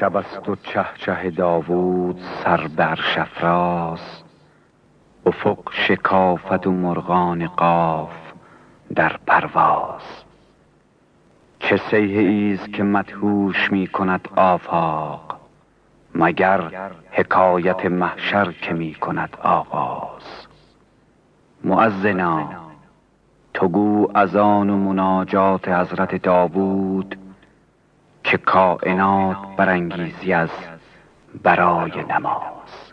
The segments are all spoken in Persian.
شب و چه چه داوود سر بر شفراز افق شکافت و مرغان قاف در پرواز. چه سیه ایز که مدهوش می کند آفاق مگر حکایت محشر که می کند آغاز. معزنا تو از آن و مناجات حضرت داوود که کائنات برانگیزی از برای نماز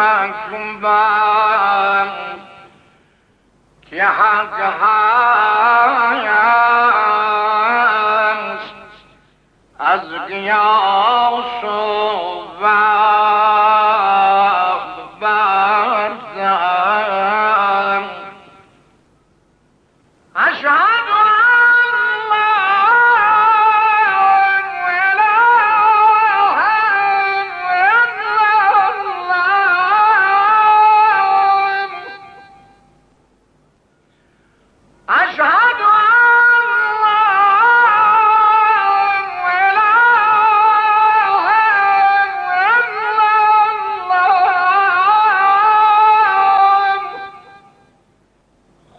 اکبر که حق هست از قیام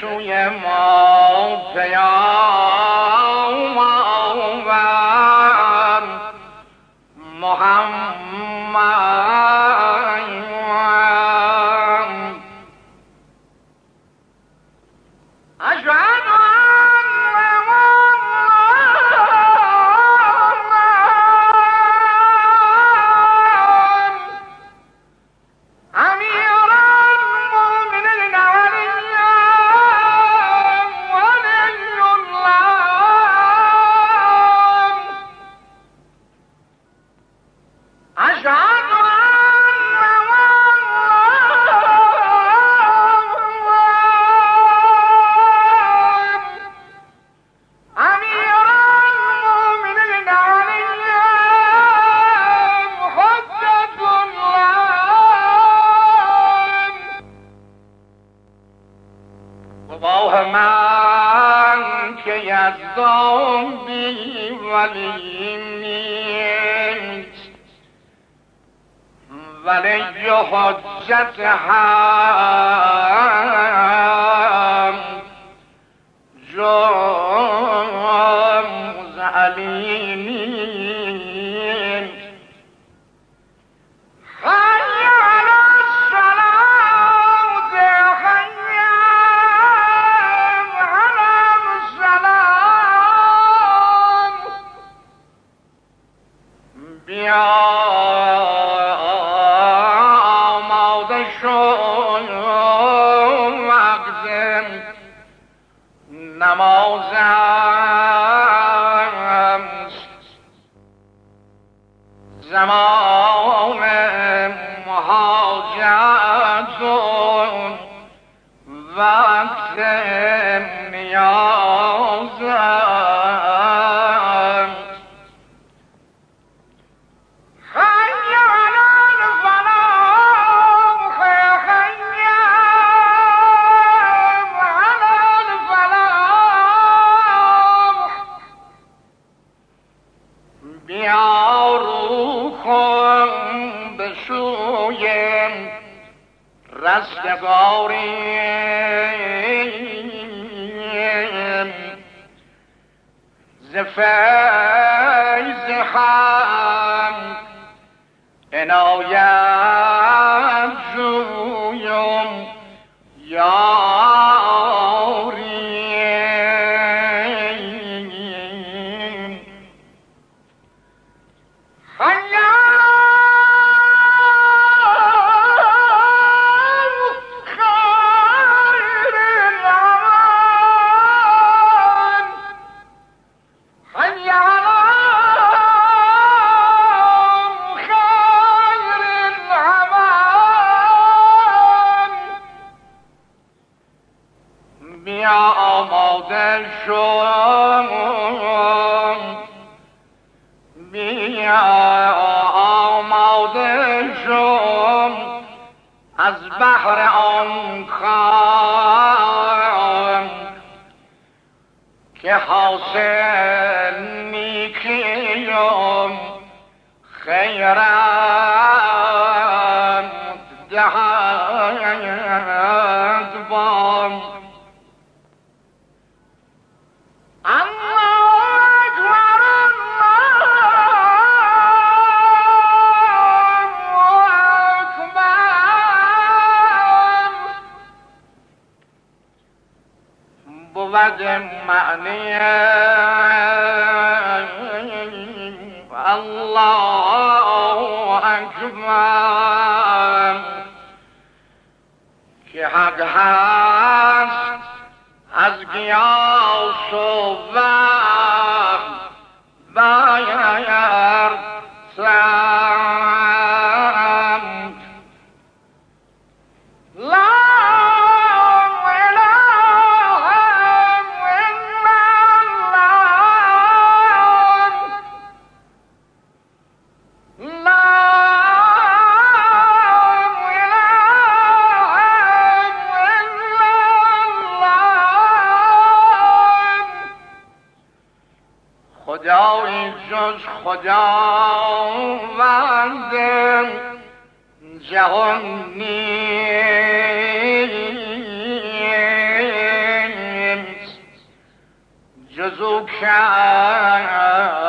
سوی ما پیام گواه من که یزدانی ولی نیست ولی حجت هم جان زمان محاجت وقت میان روی رستگاری زفیز خم. انایم بیا آماده شم بیا آماده شم از بحر آن خام که حاصل نیکیم. خیرم هست از گیاس و خداوند جهان نیست جز او کس